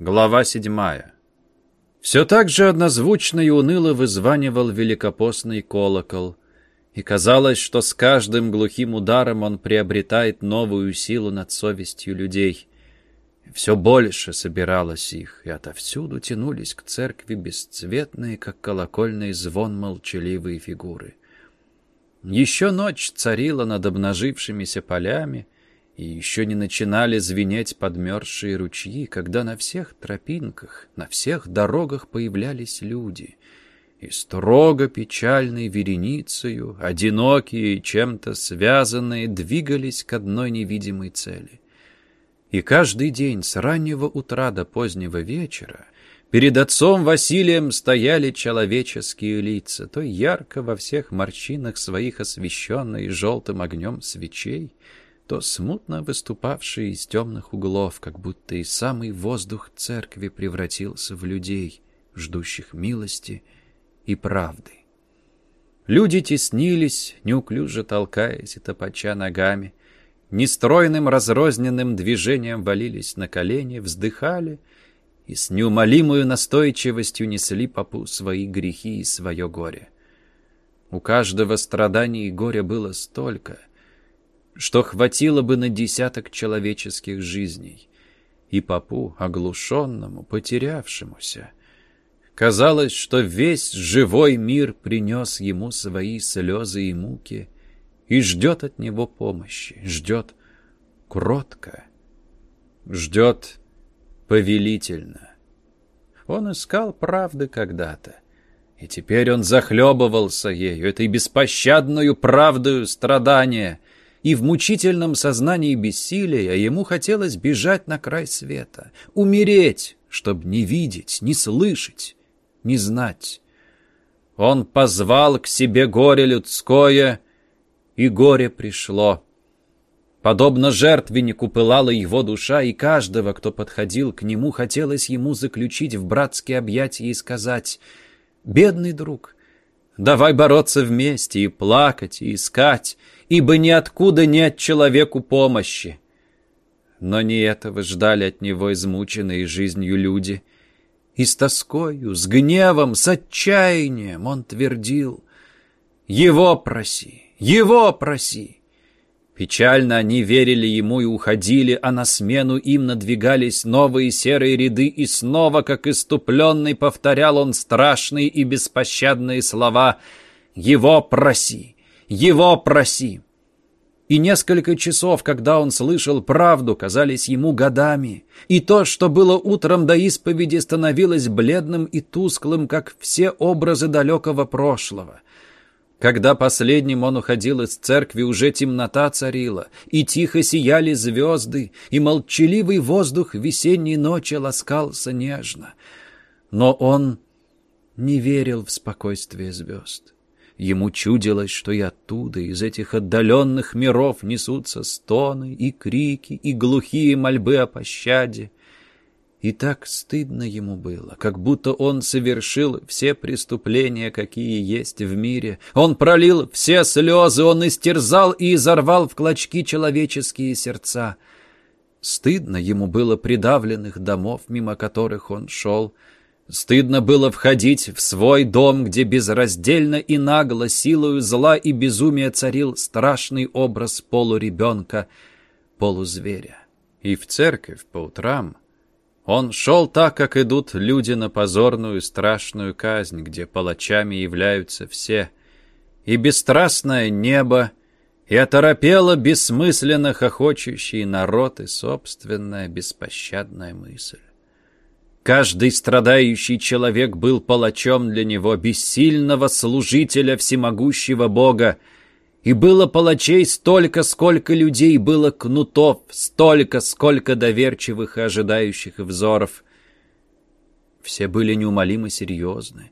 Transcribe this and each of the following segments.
Глава седьмая. Все так же однозвучно и уныло вызванивал великопостный колокол, и казалось, что с каждым глухим ударом он приобретает новую силу над совестью людей. все больше собиралось их, и отовсюду тянулись к церкви бесцветные, как колокольный звон, молчаливые фигуры. Еще ночь царила над обнажившимися полями, и еще не начинали звенеть подмерзшие ручьи, когда на всех тропинках, на всех дорогах появлялись люди. И строго печальной вереницею, одинокие и чем-то связанные, двигались к одной невидимой цели. И каждый день с раннего утра до позднего вечера перед отцом Василием стояли человеческие лица, то ярко во всех морщинах своих освещенные желтым огнем свечей, то смутно выступавшие из темных углов, как будто и самый воздух церкви превратился в людей, ждущих милости и правды. Люди теснились, неуклюже толкаясь и топача ногами, нестройным разрозненным движением валились на колени, вздыхали и с неумолимой настойчивостью несли попу свои грехи и свое горе. У каждого страдания и горя было столько — что хватило бы на десяток человеческих жизней. И попу, оглушенному, потерявшемуся. Казалось, что весь живой мир принес ему свои слезы и муки и ждет от него помощи, ждет кротко, ждет повелительно. Он искал правды когда-то, и теперь он захлебывался ею, этой беспощадную правдою страдания — и в мучительном сознании бессилия ему хотелось бежать на край света, умереть, чтобы не видеть, не слышать, не знать. Он позвал к себе горе людское, и горе пришло. Подобно жертвеннику пылала его душа, и каждого, кто подходил к нему, хотелось ему заключить в братские объятия и сказать «Бедный друг, давай бороться вместе и плакать, и искать, ибо ниоткуда нет человеку помощи. Но не этого ждали от него измученные жизнью люди. И с тоскою, с гневом, с отчаянием он твердил «Его проси, его проси». Печально они верили ему и уходили, а на смену им надвигались новые серые ряды, и снова, как иступленный, повторял он страшные и беспощадные слова «Его проси! Его проси!» И несколько часов, когда он слышал правду, казались ему годами. И то, что было утром до исповеди, становилось бледным и тусклым, как все образы далекого прошлого. Когда последним он уходил из церкви, уже темнота царила, и тихо сияли звезды, и молчаливый воздух весенней ночи ласкался нежно. Но он не верил в спокойствие звезд. Ему чудилось, что и оттуда, из этих отдаленных миров, несутся стоны и крики, и глухие мольбы о пощаде. И так стыдно ему было, как будто он совершил все преступления, какие есть в мире. Он пролил все слезы, он истерзал и изорвал в клочки человеческие сердца. Стыдно ему было придавленных домов, мимо которых он шел, — Стыдно было входить в свой дом, где безраздельно и нагло силою зла и безумия царил страшный образ полуребенка, полузверя. И в церковь по утрам он шел так, как идут люди на позорную страшную казнь, где палачами являются все, и бесстрастное небо, и оторопело бессмысленно хохочущий народ и собственная беспощадная мысль. Каждый страдающий человек был палачом для него, бессильного служителя всемогущего Бога. И было палачей столько, сколько людей было кнутов, столько, сколько доверчивых и ожидающих взоров. Все были неумолимо серьезны,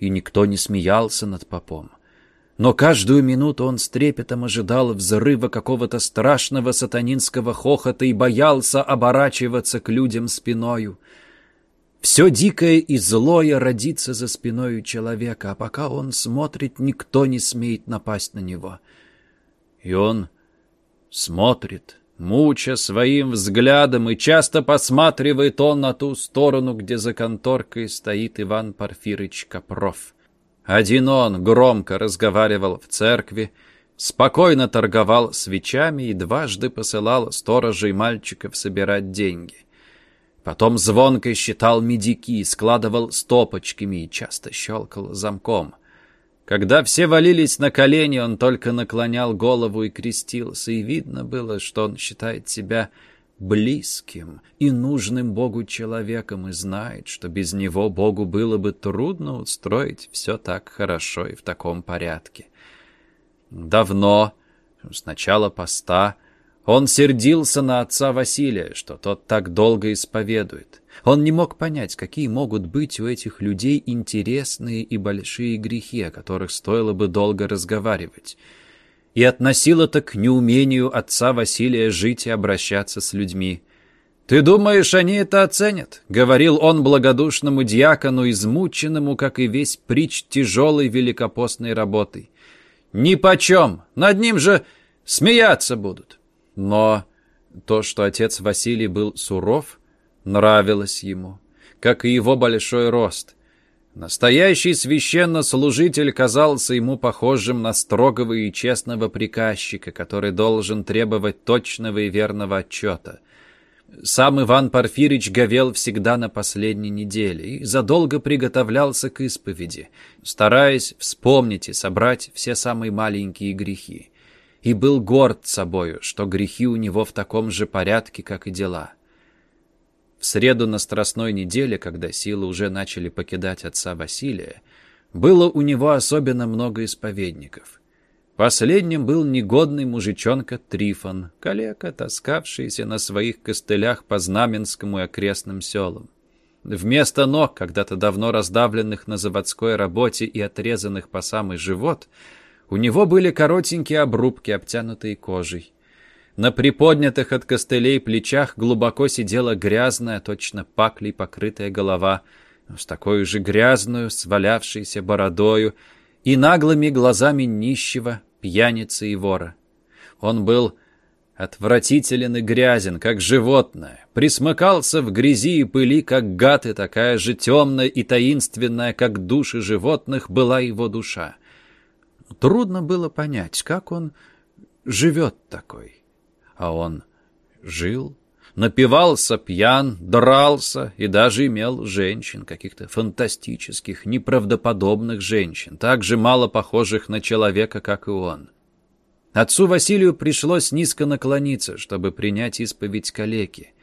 и никто не смеялся над попом. Но каждую минуту он с трепетом ожидал взрыва какого-то страшного сатанинского хохота и боялся оборачиваться к людям спиною. Все дикое и злое родится за спиной человека, а пока он смотрит, никто не смеет напасть на него. И он смотрит, муча своим взглядом, и часто посматривает он на ту сторону, где за конторкой стоит Иван Порфирыч Копров. Один он громко разговаривал в церкви, спокойно торговал свечами и дважды посылал сторожей мальчиков собирать деньги. Потом звонко считал медики, складывал стопочками и часто щелкал замком. Когда все валились на колени, он только наклонял голову и крестился, и видно было, что он считает себя близким и нужным Богу человеком и знает, что без него Богу было бы трудно устроить все так хорошо и в таком порядке. Давно, с начала поста, он сердился на отца Василия, что тот так долго исповедует. Он не мог понять, какие могут быть у этих людей интересные и большие грехи, о которых стоило бы долго разговаривать. И относил это к неумению отца Василия жить и обращаться с людьми. «Ты думаешь, они это оценят?» — говорил он благодушному дьякону, измученному, как и весь притч тяжелой великопостной работой. Ни почем. Над ним же смеяться будут. Но то, что отец Василий был суров, нравилось ему, как и его большой рост. Настоящий священнослужитель казался ему похожим на строгого и честного приказчика, который должен требовать точного и верного отчета. Сам Иван Порфирич говел всегда на последней неделе и задолго приготовлялся к исповеди, стараясь вспомнить и собрать все самые маленькие грехи. И был горд собою, что грехи у него в таком же порядке, как и дела. В среду на Страстной неделе, когда силы уже начали покидать отца Василия, было у него особенно много исповедников. Последним был негодный мужичонка Трифон, калека, таскавшийся на своих костылях по Знаменскому и окрестным селам. Вместо ног, когда-то давно раздавленных на заводской работе и отрезанных по самый живот, у него были коротенькие обрубки, обтянутые кожей. На приподнятых от костылей плечах глубоко сидела грязная, точно паклей покрытая голова, с такой же грязную, свалявшейся бородою и наглыми глазами нищего, пьяницы и вора. Он был отвратителен и грязен, как животное, присмыкался в грязи и пыли, как гад, и такая же темная и таинственная, как души животных, была его душа. Трудно было понять, как он живет такой. А он жил, напивался пьян, дрался и даже имел женщин, каких-то фантастических, неправдоподобных женщин, так же мало похожих на человека, как и он. Отцу Василию пришлось низко наклониться, чтобы принять исповедь калеки.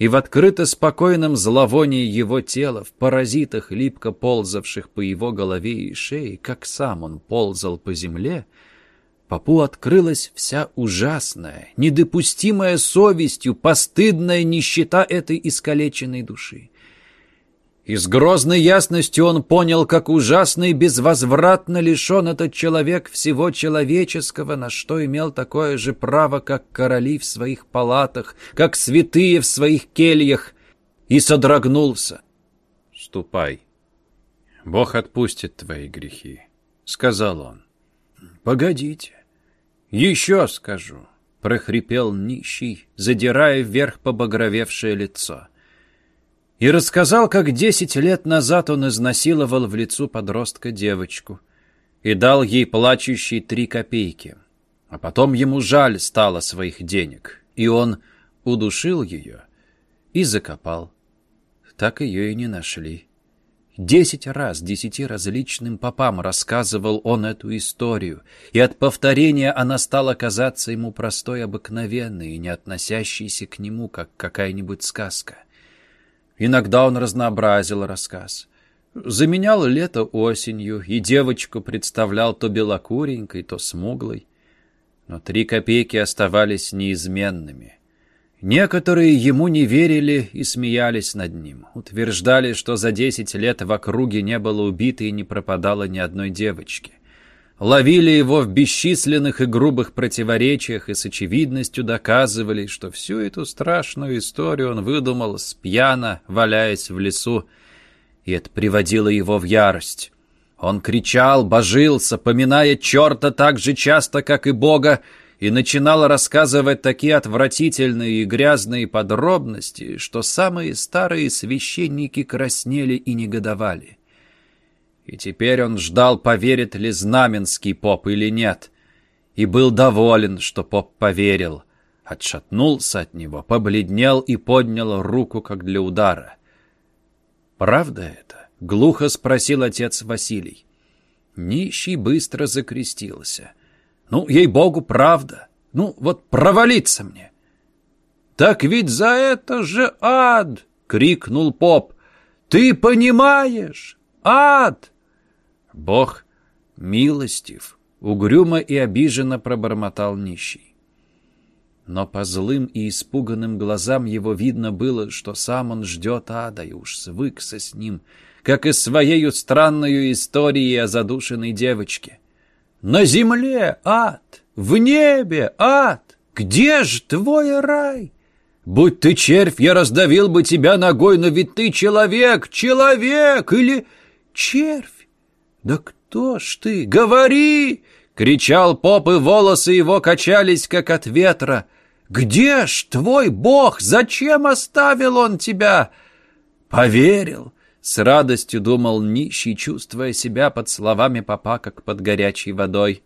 И в открыто спокойном зловонии его тела, в паразитах, липко ползавших по его голове и шее, как сам он ползал по земле, — Папу открылась вся ужасная, недопустимая совестью, постыдная нищета этой искалеченной души. И с грозной ясностью он понял, как ужасно и безвозвратно лишен этот человек всего человеческого, на что имел такое же право, как короли в своих палатах, как святые в своих кельях, и содрогнулся. «Ступай, Бог отпустит твои грехи», — сказал он. «Погодите, «Еще скажу», — прохрипел нищий, задирая вверх побагровевшее лицо. И рассказал, как десять лет назад он изнасиловал в лицу подростка девочку и дал ей плачущие три копейки. А потом ему жаль стало своих денег, и он удушил ее и закопал. Так ее и не нашли. Десять раз десяти различным попам рассказывал он эту историю, и от повторения она стала казаться ему простой, обыкновенной и не относящейся к нему, как какая-нибудь сказка. Иногда он разнообразил рассказ. Заменял лето осенью, и девочку представлял то белокуренькой, то смуглой. Но три копейки оставались неизменными — Некоторые ему не верили и смеялись над ним. Утверждали, что за десять лет в округе не было убитой и не пропадало ни одной девочки. Ловили его в бесчисленных и грубых противоречиях и с очевидностью доказывали, что всю эту страшную историю он выдумал с пьяна, валяясь в лесу, и это приводило его в ярость. Он кричал, божился, поминая черта так же часто, как и Бога, и начинал рассказывать такие отвратительные и грязные подробности, что самые старые священники краснели и негодовали. И теперь он ждал, поверит ли знаменский поп или нет, и был доволен, что поп поверил. Отшатнулся от него, побледнел и поднял руку, как для удара. «Правда это?» — глухо спросил отец Василий. Нищий быстро закрестился. «Ну, ей-богу, правда. Ну, вот провалиться мне!» «Так ведь за это же ад!» — крикнул поп. «Ты понимаешь? Ад!» Бог милостив, угрюмо и обиженно пробормотал нищий. Но по злым и испуганным глазам его видно было, что сам он ждет ада и уж свыкся с ним, как и своею странную историей о задушенной девочке. «На земле ад! В небе ад! Где ж твой рай?» «Будь ты червь, я раздавил бы тебя ногой, но ведь ты человек, человек или червь!» «Да кто ж ты? Говори!» — кричал поп, и волосы его качались, как от ветра. «Где ж твой бог? Зачем оставил он тебя?» «Поверил!» — с радостью думал нищий, чувствуя себя под словами попа, как под горячей водой.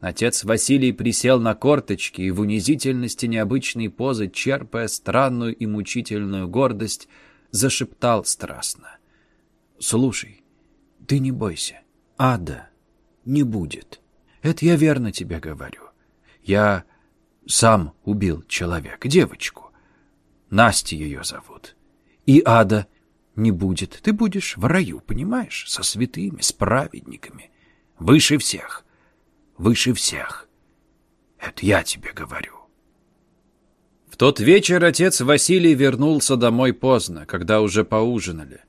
Отец Василий присел на корточки и в унизительности необычной позы, черпая странную и мучительную гордость, зашептал страстно. «Слушай, ты не бойся. Ада не будет. Это я верно тебе говорю. Я сам убил человека, девочку. Настя ее зовут. И ада не будет. Ты будешь в раю, понимаешь? Со святыми, с праведниками. Выше всех. Выше всех. Это я тебе говорю. В тот вечер отец Василий вернулся домой поздно, когда уже поужинали.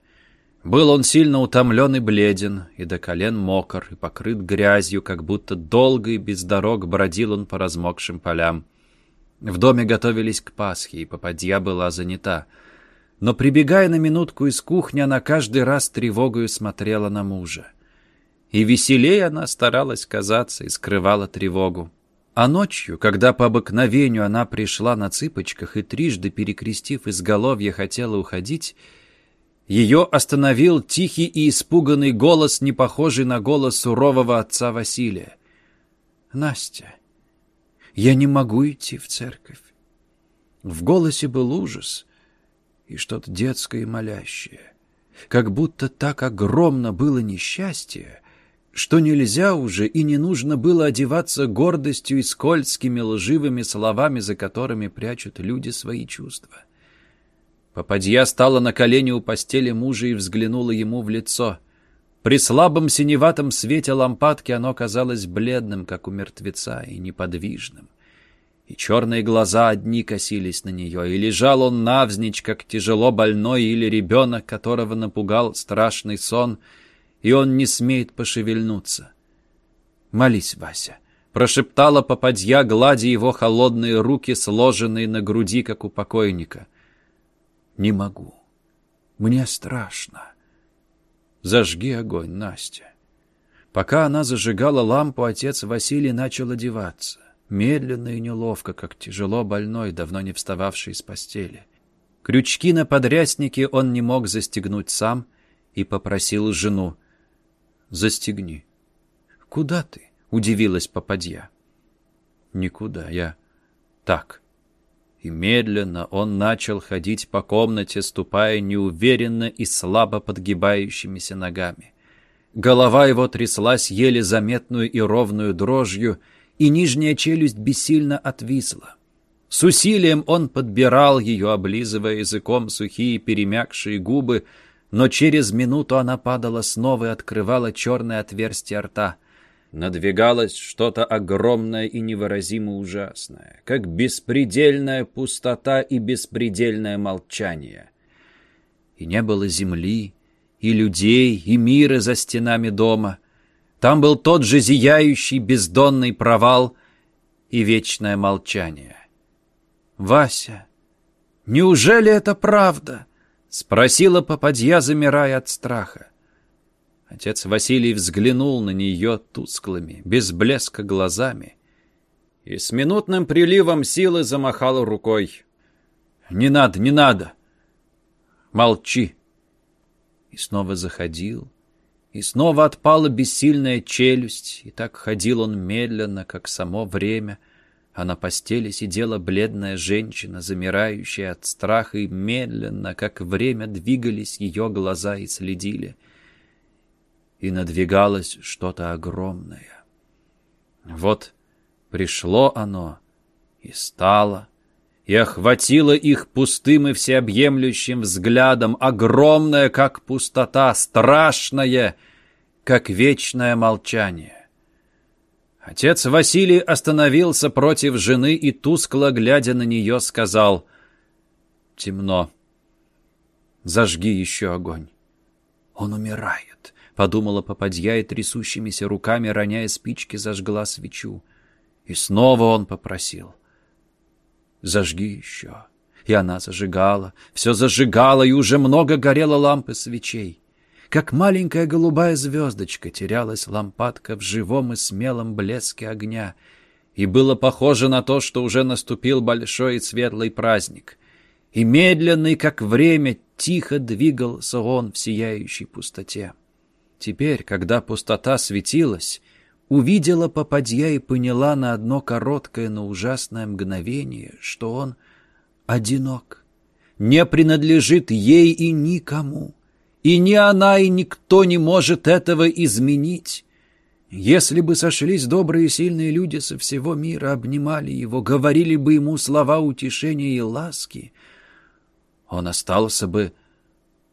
Был он сильно утомлен и бледен, и до колен мокр, и покрыт грязью, как будто долго и без дорог бродил он по размокшим полям. В доме готовились к Пасхе, и попадья была занята. Но, прибегая на минутку из кухни, она каждый раз тревогою смотрела на мужа. И веселее она старалась казаться и скрывала тревогу. А ночью, когда по обыкновению она пришла на цыпочках и трижды, перекрестив изголовье, хотела уходить, ее остановил тихий и испуганный голос, не похожий на голос сурового отца Василия. «Настя, я не могу идти в церковь». В голосе был ужас и что-то детское и молящее. Как будто так огромно было несчастье, что нельзя уже и не нужно было одеваться гордостью и скользкими лживыми словами, за которыми прячут люди свои чувства. Попадья стала на колени у постели мужа и взглянула ему в лицо. При слабом синеватом свете лампадки оно казалось бледным, как у мертвеца, и неподвижным. И черные глаза одни косились на нее, и лежал он навзничь, как тяжело больной или ребенок, которого напугал страшный сон, и он не смеет пошевельнуться. «Молись, Вася», — прошептала попадья, гладя его холодные руки, сложенные на груди, как у покойника. Не могу. Мне страшно. Зажги огонь, Настя. Пока она зажигала лампу, отец Василий начал одеваться. Медленно и неловко, как тяжело больной, давно не встававший из постели. Крючки на подряснике он не мог застегнуть сам и попросил жену. «Застегни». «Куда ты?» — удивилась попадья. «Никуда, я так» и медленно он начал ходить по комнате, ступая неуверенно и слабо подгибающимися ногами. Голова его тряслась еле заметную и ровную дрожью, и нижняя челюсть бессильно отвисла. С усилием он подбирал ее, облизывая языком сухие перемягшие губы, но через минуту она падала снова и открывала черное отверстие рта надвигалось что-то огромное и невыразимо ужасное, как беспредельная пустота и беспредельное молчание. И не было земли, и людей, и мира за стенами дома. Там был тот же зияющий бездонный провал и вечное молчание. «Вася, неужели это правда?» — спросила попадья, замирая от страха. Отец Василий взглянул на нее тусклыми, без блеска глазами и с минутным приливом силы замахал рукой. «Не надо, не надо! Молчи!» И снова заходил, и снова отпала бессильная челюсть, и так ходил он медленно, как само время, а на постели сидела бледная женщина, замирающая от страха, и медленно, как время, двигались ее глаза и следили. И надвигалось что-то огромное. Вот пришло оно и стало, и охватило их пустым и всеобъемлющим взглядом, огромное, как пустота, страшное, как вечное молчание. Отец Василий остановился против жены и, тускло глядя на нее, сказал «Темно. Зажги еще огонь. Он умирает», — подумала попадья и трясущимися руками, роняя спички, зажгла свечу. И снова он попросил «Зажги еще». И она зажигала, все зажигала, и уже много горело лампы свечей. Как маленькая голубая звездочка терялась лампадка в живом и смелом блеске огня. И было похоже на то, что уже наступил большой и светлый праздник. И медленный, как время, тихо двигался он в сияющей пустоте. Теперь, когда пустота светилась, увидела попадья и поняла на одно короткое, но ужасное мгновение, что он одинок, не принадлежит ей и никому. И ни она, и никто не может этого изменить. Если бы сошлись добрые и сильные люди со всего мира, обнимали его, говорили бы ему слова утешения и ласки, он остался бы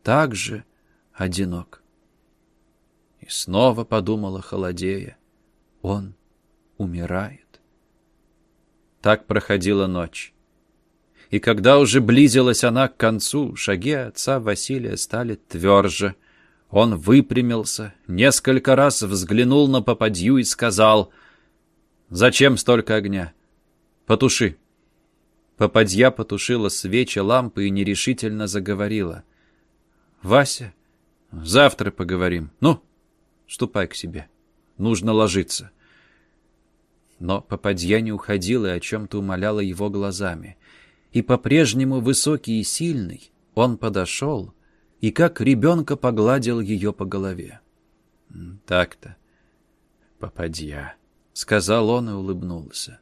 так же одинок. Снова подумала холодея, он умирает. Так проходила ночь. И когда уже близилась она к концу, шаги отца Василия стали тверже. Он выпрямился, несколько раз взглянул на попадью и сказал, «Зачем столько огня? Потуши». Попадья потушила свечи лампы и нерешительно заговорила. «Вася, завтра поговорим. Ну, ступай к себе. Нужно ложиться». Но попадья не уходила и о чем-то умоляла его глазами и по-прежнему высокий и сильный, он подошел и как ребенка погладил ее по голове. «Так-то, попадья», — сказал он и улыбнулся.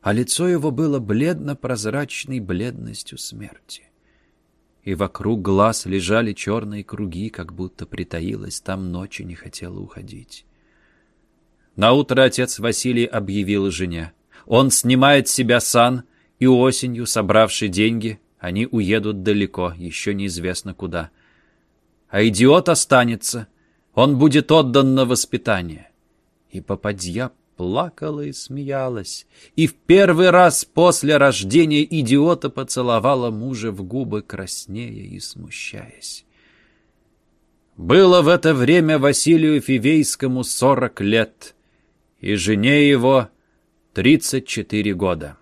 А лицо его было бледно-прозрачной бледностью смерти. И вокруг глаз лежали черные круги, как будто притаилась там ночь и не хотела уходить. Наутро отец Василий объявил жене. Он снимает с себя сан — и осенью, собравши деньги, они уедут далеко, еще неизвестно куда. А идиот останется, он будет отдан на воспитание. И попадья плакала и смеялась, и в первый раз после рождения идиота поцеловала мужа в губы, краснея и смущаясь. Было в это время Василию Фивейскому сорок лет, и жене его тридцать четыре года.